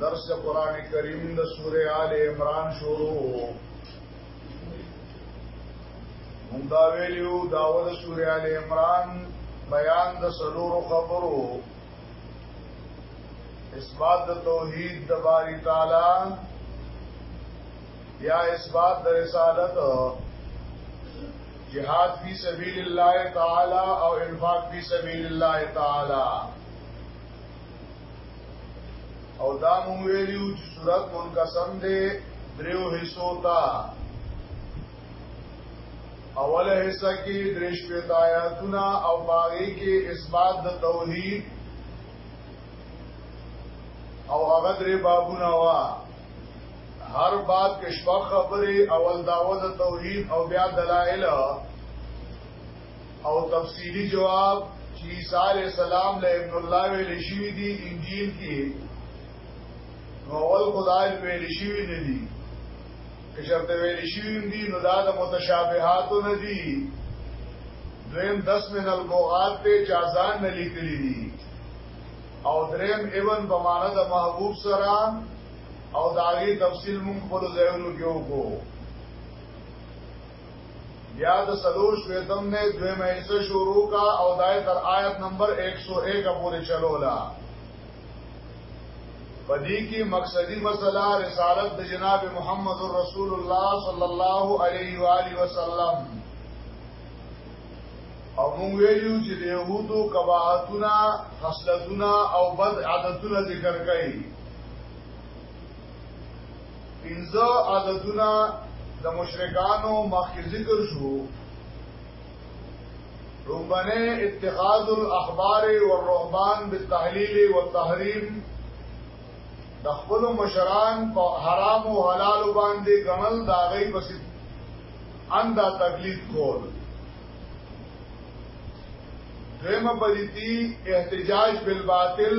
درس قرآن کریم د سوره آل عمران شروع مونږ دا ویلو دا ول سوره آل عمران بیان د سلور خبرو اثبات د توحید د باری تعالی یا اثبات د رسالت جهاد فی سبیل الله تعالی او انفاق فی سبیل الله تعالی او دا مونږ ویلو چې صورت منقسم دی دریو حصو ته اوله حصہ کې دریش پیدایاتونه او باغی کې اثبات د توحید او هغه درې بابونه وا هر باب کې شپږ خبرې اول داوود توحید او بیا دلایل او تفصیلی جواب چې عیسی علی السلام له ابن الله ویل شوی دی انجیل کې اول خدای ویل شوی نه دی که شرط ویل شوی دی نو دا د متشابهات نه دی دویم 10 من البوغات ته جازان نه لیکلی دی او دریم ایون په معنا د محبوب سره او داغي تفصیل مونږ په ځایونو کې وکړو بیا د سلور شویتم نه دوی مېسه شروع کا او دای تر آیت نمبر 101 پورې چلولا پدې کې مقصدی مسله رسالت د جناب محمد رسول الله صلی الله علیه و آله وسلم او موږ ویلو چې د يهودو کباحتونه خصلتونه او بد عادتونه ذکر کړي پنځه عددونه د مشرکانو مخکې ذکر شو رومبنه اتخاذ الاحبار والرهبان بالتحلیل والتحریم د خپل مشران په حرام او حلال باندې غنل دا غي بس اندا تقلید کول دیمه پدیتی احتجاج بالباطل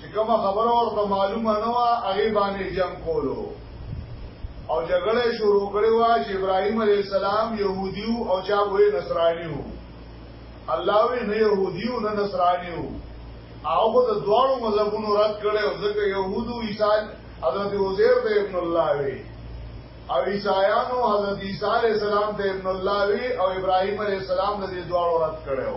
چې کومه خبره ورته معلومه نه و هغه باندې جنگ کولو او جګړه شروع کړې و چې ابراهيم عليه السلام يهوديو او چا وې نصرانيو الله وی نه يهوديو نه نصرانيو او خو د دوړو مذهبونو رد کړي او ځکه يهودو عيسا حضرت عزير ته ابن الله وی او عیسایانو حضرت عیسی علیہ السلام ته ابن الله وی او ابراهیم علیہ السلام د دوړو رد کړو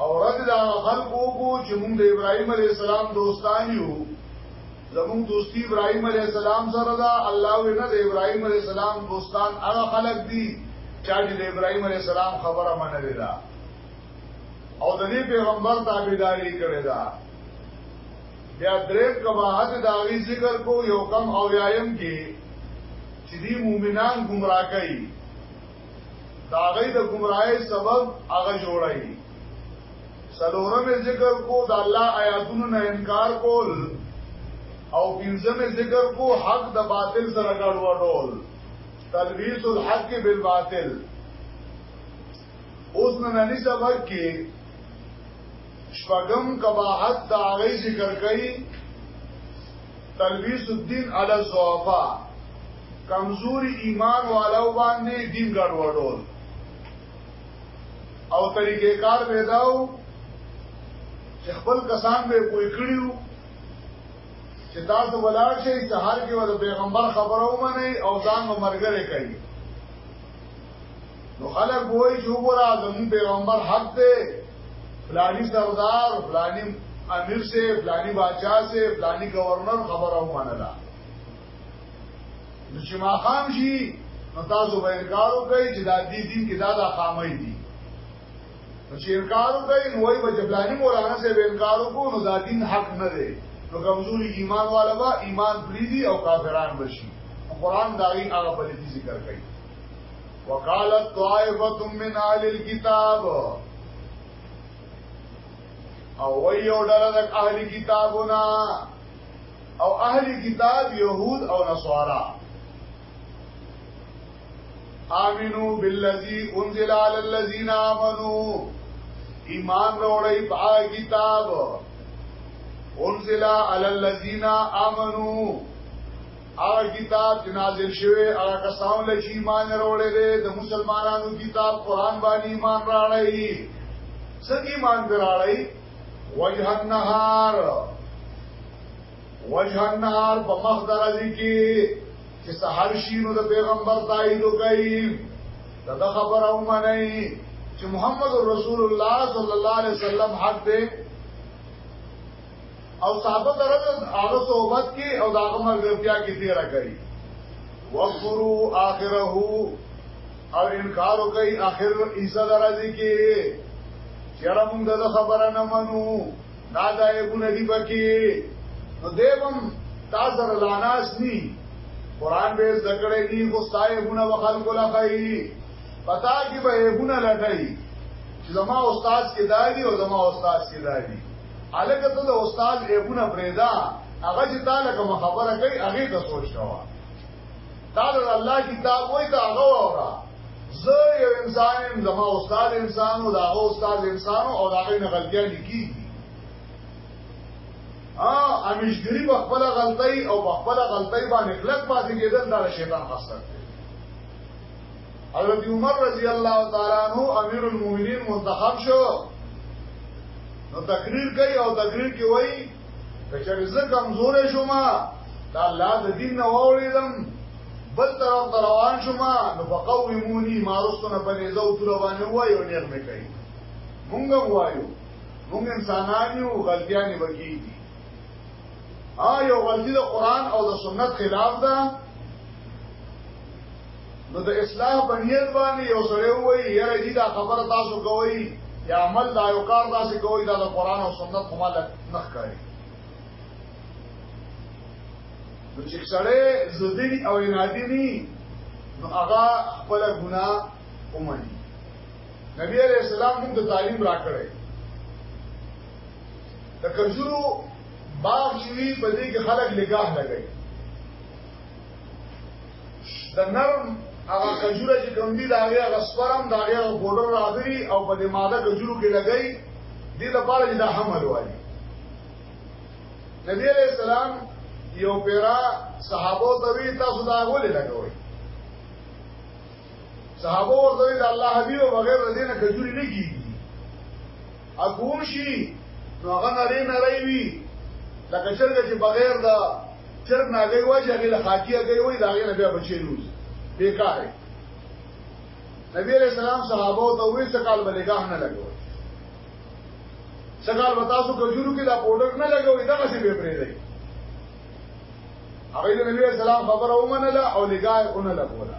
او رد دا خلق وکړو چې موږ د ابراهيم عليه السلام دوستان یو زموږ دوستي ابراهيم عليه السلام سره دا الله وینا د ابراهيم عليه السلام دوستان هغه خلق دي چې د ابراهيم عليه السلام خبره منلې ده او د دې پیغمبر تابعداري کړې ده بیا درې کباحت دا وی ذکر کو یو کم او یایم کې چې دې مؤمنان گمراه کوي دا غي د گمراهي سبب هغه جوړای سلورمه ذکر کو د الله آیاتونو نه انکار کول او پنځمه ذکر کو حق د باطل سره ګډوډول تلبیس الحق بالباطل اوس نه نه سبق کې شپغم کباحت د هغه ذکر کوي تلبیس الدین علی الضعفاء کمزوري ایمان والو باندې دین ګډوډول او طریقې کار پیداو چې خپل کسان به کوی کړیو چې تاسو ولاړ شئ سهار کې ور پیغمبر خبرو منئ او ځان نو مرګره کوي نو خلک وای چې وګوره زمون پیغمبر حق دی فلانی سردار فلانی امیر سے فلانی بادشاہ سے فلانی گورنر خبرو منلا نو چې ما خام شي نو تاسو به انکار وکړئ چې دا دې دین کې دا دا خامې دي نو چې انکار وکړئ نو وایي به جبلانی مولانا صاحب انکار وکړو نو دا دین حق نه دی نو کمزوري ایمان والا به ایمان پریدي او کافران بشي قرآن داغي هغه په دې ذکر کوي وقالت طائفه من اهل الكتاب او وی او ډله د اهل کتابونه او اهل کتاب يهود او نصارا آمنو بالذي انزل على الذين آمنوا ایمان وروړی په کتاب انزل على الذين آمنوا هغه کتاب چې نازل شوی هغه کسان له چې ایمان وروړي دي د مسلمانانو کتاب قران باندې ایمان راړی څنګه ایمان راړی وجه النهار وجه النهار په مخ درځي کې چې سحر شي نو د پیغمبر تایید کوي دا خبره ومني چې محمد رسول الله صلی الله علیه وسلم حق دی او صحابه درد هغه صحبت کې او داغه مرګ بیا کې تیرا کوي وقرو اخره او انکار کوي اخر عیسی درځي کې چیرې موږ د خبره نه منو دا د ایبو ندی پکې نو دیوم تاسو لاناس ني قران به ذکر دی خو صاحبونه وخل کولا کوي پتا کی به ایبونه لټای چې زما استاد کې دایي او زما استاد کې دایي الګ ته د استاد ایبونه پرېدا هغه چې تعالی کوم خبره کوي هغه ته سوچ کاوه تا د الله کتاب وای تا هغه اورا زه یو انسان یم زما استاد انسان او دا استاد انسان او دا غي نه غلطیاں لیکي ا امیشګری په خپل غلطي او په خپل غلطي باندې خلق پاتې کېدل دا شیطان خاصه حضرت عمر رضی الله تعالی عنہ امیر المؤمنین منتخب شو نو تقریر کوي او تقریر کې وایي کچر زه کمزورې شوم دا الله د دین نه وړیدم بل طرف ته روان شوم نو فقومونی مارستونه په نيزه او تر باندې وایو نیر مې کوي مونږ وایو مونږ انسانان یو غلطیاں وکړي آ یو غلطی د قران او د سنت خلاف ده نو د اصلاح په نیت باندې یو سره وای یره دې دا خبر تاسو کوی یا عمل دا یو کار تاسو کوی دا د قران او سنت په مال نه ښکاري نو چې سره زدی او انادی ني نو هغه خپل ګناه ومني نبی علیہ السلام موږ ته تعلیم راکړی د کجورو باغ شوی په دې کې خلک لګاه لګي د نرم هغه کجوره چې کوم دي دا هغه غسپرم دا هغه بورډر راغلي او په دې ماده کجورو کې لګي دې لپاره چې دا حمل وایي نبی علیہ السلام یو پیرا صحابه ته وی تاسو دا غولې لګوي صحابه ورته د الله حبیب بغیر دینه کجوري نه کیږي اګوم شي نو هغه نری نری وي لکه چرګ چې بغیر دا چرګ ناګي وای چې هغه خاکی هغه وای دا هغه بیا بچی روز بیکار نبی علیہ السلام صحابه ته وی سکال بلګاه نه لګو سکال وتاسو کجورو کې دا پودر نه لګوي دا څه به پرې دی هغه نبی علیہ السلام خبر او منله او لګای اون لګولا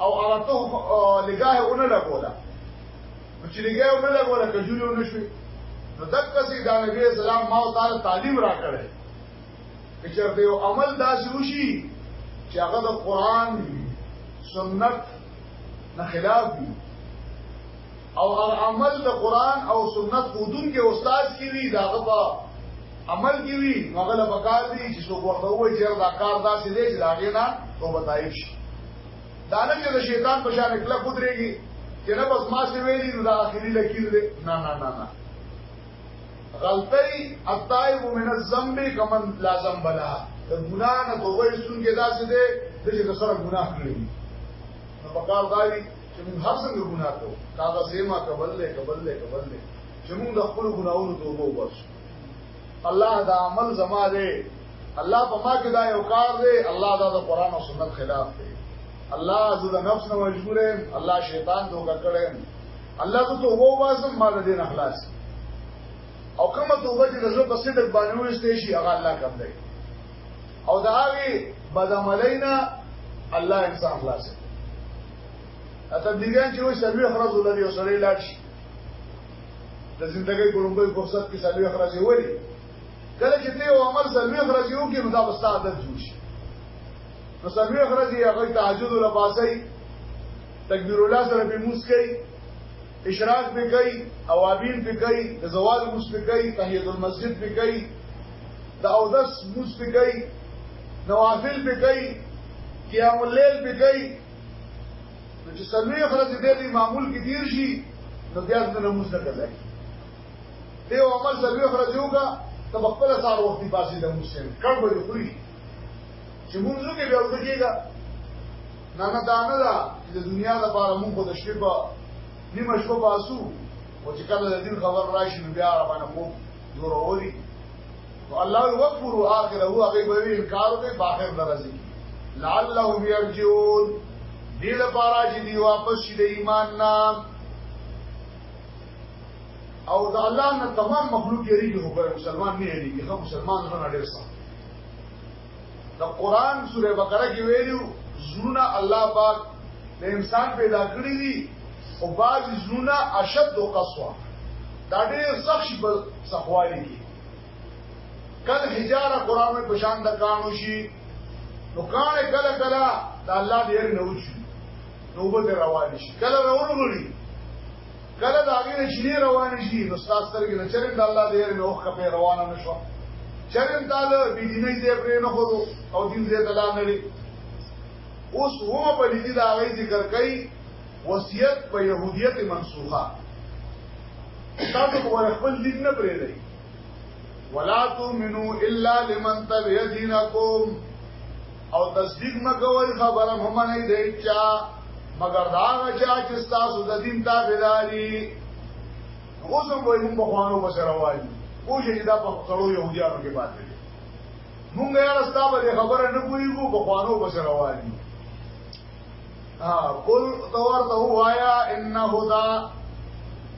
او هغه ته لګاه ونه لګولا چې لګاه ونه لګولا کجوري ونه شوي نو دغه سي دا نبی اسلام ما او تعالی تعلیم را کړې چې چرته یو عمل داسې وشي چې هغه د قران سنت نه خلاف وي او هر عمل د قران او سنت خودون کې استاد کی وی داغه په عمل کی وی مغل بکار دی چې څوک ورته وایي چې دا کار داسې دی چې داغه نه تو بتایب شي دا نه چې شیطان په شان کله قدرتږي چې نه بس ما سی ویلی نو دا اخیری لکیر دی نه نه نه نه غلطی الطائب من الذنب کمن لا ذنب لا د ګناه نه توبه ایستون کې داسې دی چې د سره ګناه کړی نو په کار دی چې موږ هر څنګه ګناه کوو کاغه سیما کبل له کبل له کبل له چې موږ د خپل ګناونو توبه وباسو الله دا عمل زما دی الله په ما کې دا یو کار دی الله دا د قران او سنت خلاف دی الله زه د نفس نه مجبور یم الله شیطان دوکه کړم الله ته توبه وباسم ما د دین اخلاص او کومه توبه چې د زړه په صدق باندې وستې شي هغه الله کوم دی او دا هغه بدعملینا الله انسان خلاص تبلیغیان چې وي سلوي خرج ولري او سره لاړ شي د زندګۍ ګړومبې فرصت کې سلوي خرج وي کله چې ته عمر سلوي خرج یو کې نو دا بستا عادت جوړ شي نو سلوي خرج یې هغه تهجد ولا پاسي تکبیر الله سره به موس کوي اشراق پې کوي اوابین پې کوي د زوال موس پې کوي تحیت المسجد پې کوي د اودس موس پې کوي نوافل پې کوي قیام الليل پې کوي نو چې سلوي خرج دې دې معمول کې تیر شي نو بیا د نماز نه کوي ته عمر سلوي خرج وکړه تب خپل سار وختي پاسې د مسلم کړه به خوري چې موږ کې به وګړيګا نه نه دا نه دا چې د دنیا لپاره موږ د شپې په نیمه شپه باسو او چې کله د دین خبر راشي نو بیا را باندې مو زور اوري نو الله وکفر اخر هو هغه به انکار به باخر درځي لعلهم يرجون دې لپاره چې دی واپس شي د ایمان نام او د الله نه تمام مخلوق یې ریږي خو مسلمان نه یې ریږي خو مسلمان نه ډېر سخت د قران سوره بقره کې ویلو زړونه الله پاک د انسان پیدا کړی دي او بعض زړونه اشد او قسوه دا ډېر سخت شي په سخوالي کې کل حجاره قران په پشان د کانو شي نو کانه کله کله د الله ډېر نه وچی نو به روان شي کله راوړي کله دا غیر چینه روان شي نو ستاسو سترګې نه چرېم د الله دې نه اوخه په روانه نشو چرېم دا له بي دیني دې پرې نه خو او دین دې تلا نه لري اوس هو په دې دا غي ذکر کوي وصیت په يهودیت منسوخه تاسو په خپل دین نه پرې دی ولا تؤمنو الا لمن تبع دينكم او تصدیق مکوئ خبره هم نه دی چا مگر دا هغه چا چې تاسو د دین تابعداري اوس هم وایي موږ خوانو بشره وایي او چې دا په خړو يهوديانو کې پاتې دي موږ یې راستا به خبره نه کویږو په خوانو بشره وایي ها قل تور ته وایا ان هدا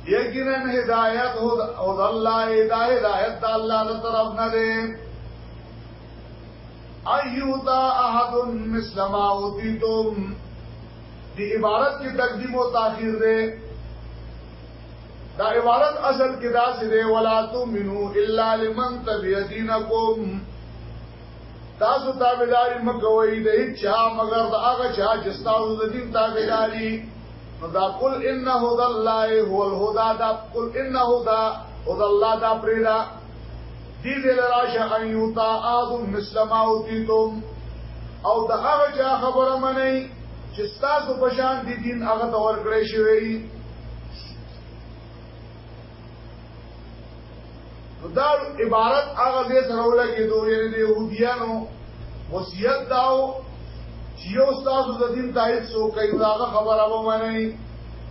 یقینا هدایت هدا الله هدایت الله تعالی نه ایوتا احد مثل ما اوتیتم دی عبارت کی تقدیم و تاخیر دے دا عبارت اصل کی دا سی دے ولا تؤمنو الا لمن تبع دینکم تاسو تابعداري مکوئ د هیڅ چا مگر د هغه چا چې تاسو د دین تابعداري نو دا قل ان هدى الله هو الهدى دا قل ان هدى هدى الله دا پریدا دې دې راشه ان یوتا اعظم مسلما او تیتم او د هغه چا خبره منئ چې تاسو په شان دي دین هغه تور کړی شوی دا عبارت هغه دې سره ولګي دوی یعنی د يهوديانو وصیت داو چې یو تاسو د دین تایید سو کوي دا خبره به منئ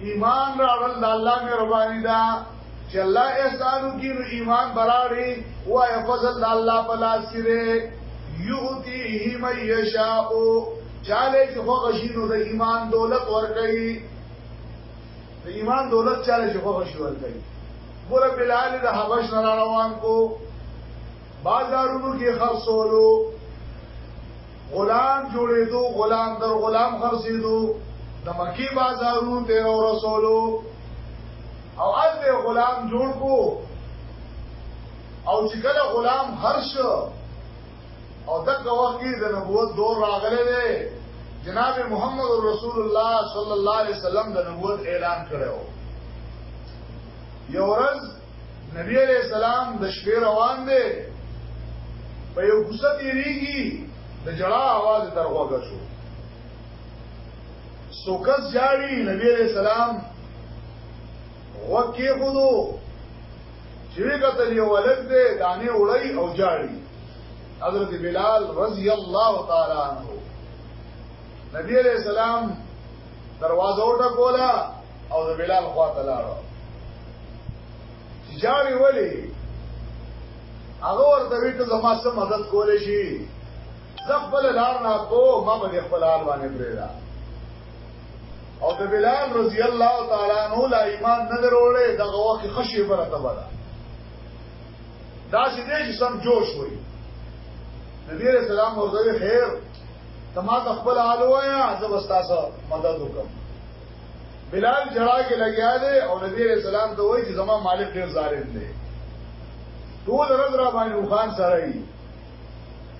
ایمان راوړل د الله مهرباني ده چې الله احسان وکړي نو ایمان براړي وای فضل د الله په لاس کې دی یؤتیه من یشاء چاله چې خو غشینو د ایمان دولت ورکړي د ایمان دولت چاله چې خو غشي ورکړي ګور بلال د حبش نه روان کو بازارونو کې خرڅولو غلام جوړېدو غلام در غلام خرڅېدو د مکی بازارونو ته او رسولو او الته غلام جوړ کو او چې کله غلام هرش او دغه وخت کې د نبوت دور راغلی دی جناب محمد رسول الله صلی الله علیه وسلم د نبوت اعلان کړو یو ورځ نبی علیہ السلام د شپې روان دی په یو کوڅه تیریږي د جړا आवाज تر وګه شو سوکس جاړي نبی علیہ السلام وکی خودو چې کتل یو ولد دی دانه وړي او جاړي حضرت بلال رضی الله تعالی عنہ نبی علیہ السلام دروازه وټکولا او د بلال خوا ته لاړو جاوی ولی هغه ورته وی ته زما سره مدد کولې شي زخبل لار نه کو ما به خپل حال باندې پرېدا او د بلال رضی الله تعالی عنہ لا ایمان نه درولې دغه وخت خشي برته ولا دا چې دې سم جوش وي نبی رسول الله ورته خیر تما خپل حال وایا زبستا سره مدد وکم بلال جړا کې لګیا دی او نبی رسول الله ته وایي چې زما مالک ډیر ظالم دی ټول ورځ را باندې روخان سره ای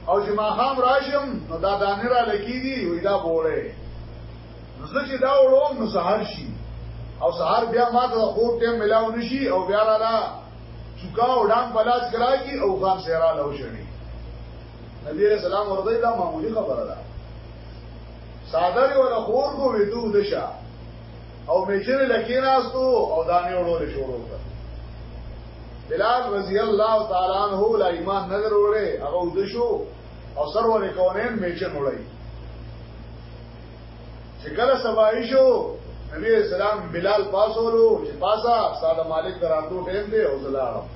او چې ما خام راشم نو دا دانه را لکی دی وی دا بوله نو چې دا وړوم نو سهار شي او سهار بیا ما ته خوب ټیم ملاو نشي او بیا را لا چوکا او ډام پلاس کرا کی او خام سهرا لو شړي نبی رسول الله ورته دا معمولی خبره ده ساده دی ولا خور کو وی دو دشا او میچر لکیناستو او دانه وړول شروع کړ بلال رضی الله تعالی عنہ لا ایمان نه وروړي هغه ودشو او سرور کونین میچن وړي چې کله سبای شو نبی اسلام بلال پاسولو چې پاسا ساده مالک دراتو ټیم دی او زلاړم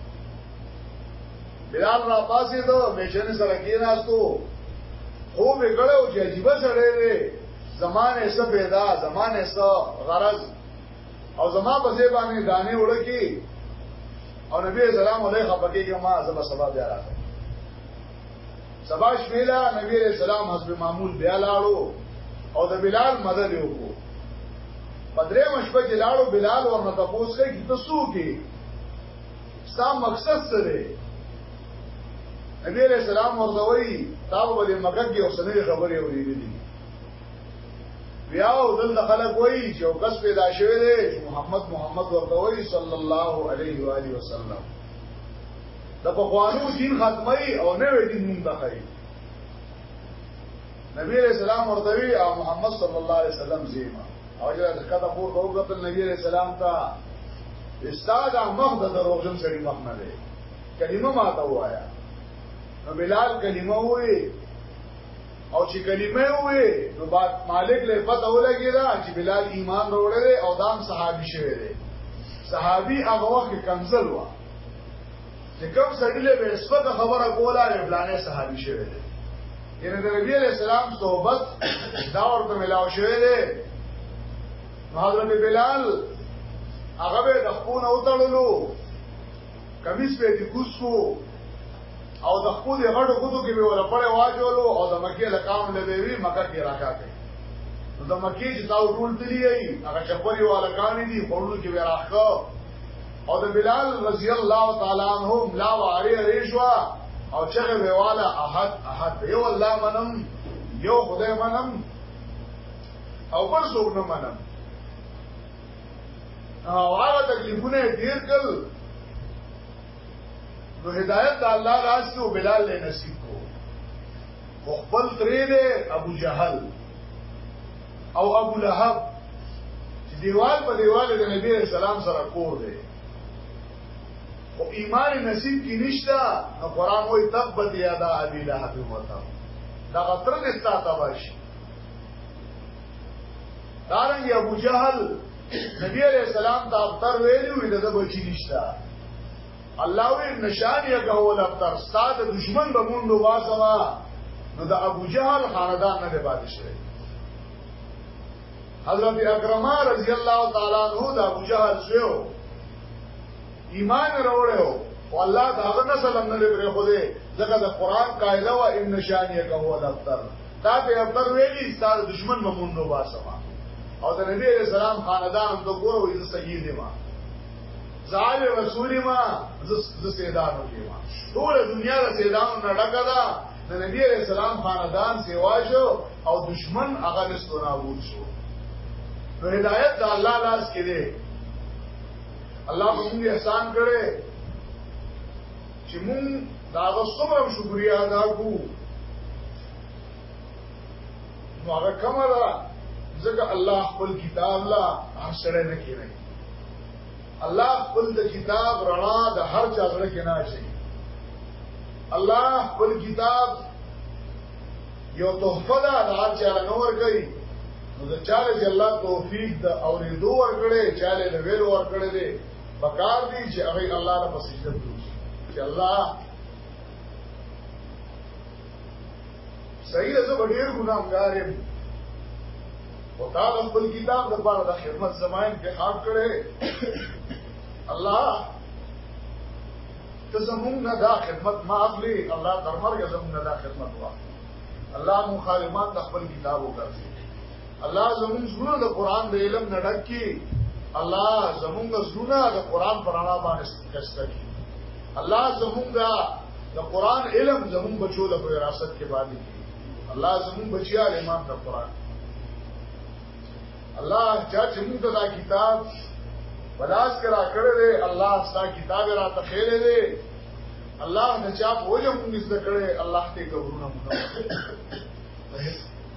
بلال را پاسې دو میشن سره کې راستو خو به ګړو چې عجیب سره دی زمانه سه پیدا زمانه سه غرض او زما په ځای باندې دانه وړکی او نبی اسلام علیه خپکه کې ما زما سبب بیا راغی سبا شویلا نبی اسلام حسب معمول بیا لاړو او د بلال مدد یو کو پدری مشبه کې لاړو بلال ورنه تاسو کې تاسو کې ستا مقصد څه دی نبی علیہ السلام ورته وایي تا به د مکه کې اوسنۍ خبرې اورېدلې بیا او دل خلک وایي چې او کس پیدا شوی دی محمد محمد ورته وایي صلی الله علیه و علیه وسلم د پخوانو دین ختمي او نوې دین مونږ ته نبی علیہ السلام ورتوی او محمد صلی الله علیه وسلم زیما او جره کته پور کو قتل نبی علیہ السلام تا استاد مخ د دروغجن سړي مخ نه دی کلمه ما ته وایا نو بلال کلمه وې او چې کلمه وې نو بعد مالک له پته ولګی دا چې بلال ایمان وروړي او دام صحابي شوی دی صحابي هغه وخت کنزل و چې کوم سړی له به سپکه خبره کوله یې فلانه صحابي شوی دی یعنی د نبی علیہ السلام صحبت دا ورته ملاو شوی دی حضرت بلال هغه به د خپل او تړلو کمیس په دې کوسو او د خپل غړو کوتو کې به ولا پړې واجولو او د مکه لقام لبه وی مکه کې راکاته نو د مکه چې تاو ټول تللی هغه چپري والا کانی دي خورلو کې به راخو او د بلال رضی الله تعالی عنہ لا واره ریشوا او چې ویواله احد احد یو الله منم یو خدای منم او بل څوک نه منم او هغه تکلیفونه ډیر کړ نو هدایت د الله راز کې او بلال له نصیب کو خپل ترې دې ابو جهل او ابو لهب چې دیوال په دیوال د نبی علیہ السلام سره کور دی او ایمان نصیب کې نشتا نو قران وایي تبت یادا ابي لهب وتا دا غتر دې ستا تباشي دارنګ ابو جهل نبی علیہ السلام ته اختر ویلو د بچی نشتا الله وی نشان یې کول ابتر استاد دشمن به مونږ واسوا نو د ابو جهل خاندان نه دی پاتې شوی حضرت اکرمه رضی الله تعالی عنہ د ابو جهل شو ایمان وروړو او الله دا هغه نسل هم نه لري خو دې ځکه د قران قاعده وا ان نشان یې کول ابتر تا به ابتر ویلی استاد دشمن به مونږ واسوا او د نبی رسول الله خاندان ته ګورو یې سید ما زال رسول ما ز سیدانو کې ما ټول دنیا د سیدانو نه ډکه ده د نبی علیہ السلام خاندان سیوا شو او دشمن هغه نسو نابود شو نو هدایت د الله لاس کې دی الله موږ احسان کړي چې موږ دا غوښتم شکریا ادا کوو نو هغه کومه ده ځکه الله خپل کتاب لا هر سره نه کینی الله خپل د کتاب رڼا د هر چا سره کې نه شي الله خپل کتاب یو تحفه ده د هر چا نور کوي نو د چاله چې الله توفیق د اورېدو ورکړي چاله د ویلو ورکړي دي پکار دي چې هغه الله ته سجده وکړي چې الله صحیح ده زه ډېر ګناهګار یم او تا د خپل کتاب لپاره د خدمت زما انتخاب کړې الله ته زمونږ نه دا خدمت ما اخلي الله تر مرګه زمونږ نه دا خدمت واخلي الله مخالفان د خپل کتاب وګرځي الله زمونږ زړه د قران د علم نه ډک کړي الله زمونږ زړه د قران پر اړه باندې کسته کی الله زمونږه د قران علم زمون بچو د وراثت کې باندې الله زمون بچیا ایمان د قران الله چا چې موږ ته دا کتاب بلاس کرا کړی دی الله ستا کتاب را ته خېلې دی الله نه چا په وجه موږ زده کړې الله ته قبرونه موږ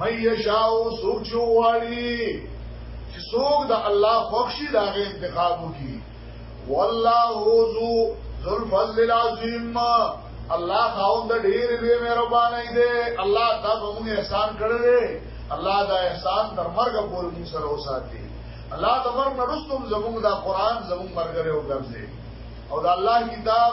مې یشاو سوچ واړي چې څوک د الله خوښي دا غي انتخاب وکي والله ذو ذو الفضل العظیم الله خاوند ډیر به مهربان دی الله دا موږ احسان کړل الله دا احسان تر مرګ پورې موږ سره وساتي الله د مرګ نه رسوم زموږ دا قران زموږ مرګ لري او ګرځي او دا الله کتاب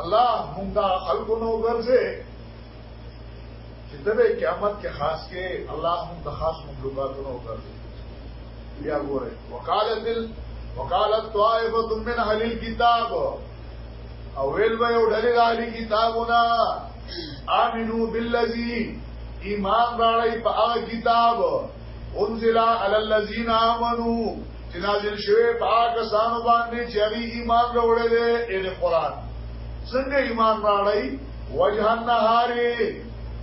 الله موږ دا خلکو نو ګرځي چې د قیامت کې خاص کې الله موږ د خاص مخلوقاتو نو ګرځي بیا ګوره وکالت دل وکالت طائفه من اهل الكتاب او ویل به یو ډلې د اهل کتابونه امنو بالذي ایمان راړی په هغه کتاب انزل علی الذین آمنو چې نازل شوی پاک سانو باندې چې هغه ایمان راوړل دي ان قران څنګه ایمان راړی وجه النهار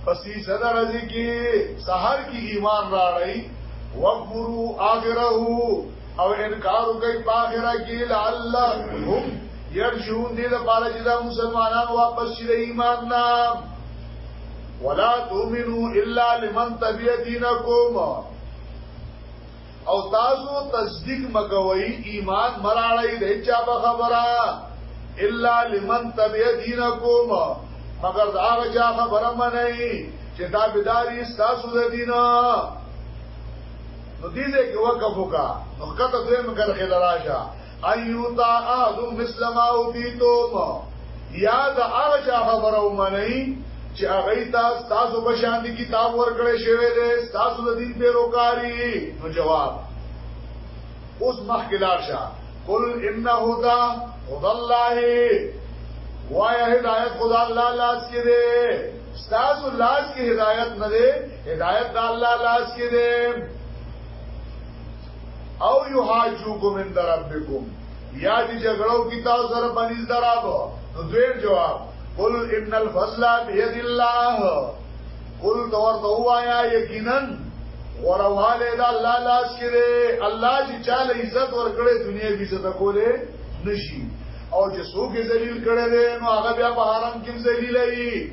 پسې صدر ازي کې سحر کې ایمان راړی وقبرو آخره او انکار کوي باخره کې لعلهم يرجون دې لپاره چې دا مسلمانان واپس شي ایمان نام ولا تؤمنو الا لمن تبع دینکم او تاسو تصدیق مګوي ایمان مراړی د چا په خبره الا لمن تبع دینکم مگر دا هغه چا خبره منئ چې دا بداري تاسو د دینه نو دې دې کې وقف وکا نو کته دوی مګر خلراشه ایوتا احدو مثل ما اوتیتوم یا دا هغه چا خبره ومنئ چې هغه تاسو تاسو په شان دي کتاب ورکړې شوی دی تاسو د دین پیروکاری نو جواب اوس مخکلار شه قل ان هدا هدا الله وای هدایت خدا الله لاس کې دی تاسو لاس کې هدایت نه دی هدایت د الله لاس کې دی او یحاجوکم من ربکم یا دې جګړو کی تاسو سره باندې درابو نو دویم جواب قل ان الفضل بيد الله قل دور ته وایا یقینا ورواله دا الله لاس کړي الله چې چاله عزت ورکړي دنیا به عزت کوله نشي او چې څوک ذلیل کړي نو هغه بیا په حرام کې ذلیل وي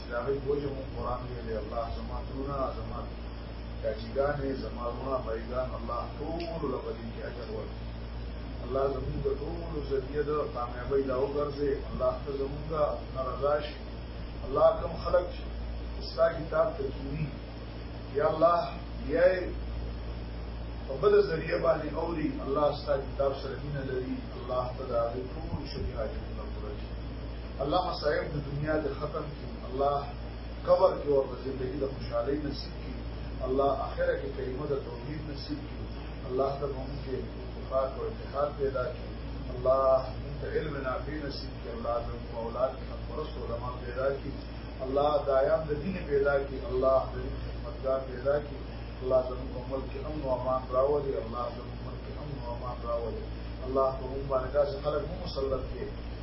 د هغوی بوجه مو قرآن ویلی الله زما ترونه زما کاچیګانې زما وروڼه بایګان الله ټولو له په دې کې اجر ورکړي الله زموږ د ټولو ذریعه د کامیابۍ لا وګرځي الله ته زموږ نه رضا شي الله کوم خلک چې ستا کتاب ته کینی یا الله یا په بل ذریعه باندې اوري الله ستا کتاب سره مینه لري الله تعالی ټول شریعت الله مصائب د دنیا د ختم کی الله قبر کې ورته زندگی د خوشحالي نصیب کی الله اخره کې کلمه د توحید نصیب کی الله ته موږ کې اتفاق او اتحاد پیدا کی الله ته علم نافع نصیب کی الله د اولاد کې پرست علماء پیدا کی الله دایان د دین پیدا کی الله د خدمتګار پیدا کی الله زموږ په ملک کې امن او امان راولي الله زموږ په ملک کې امن او امان راولي الله په موږ باندې داسې خلک مو مسلط کړي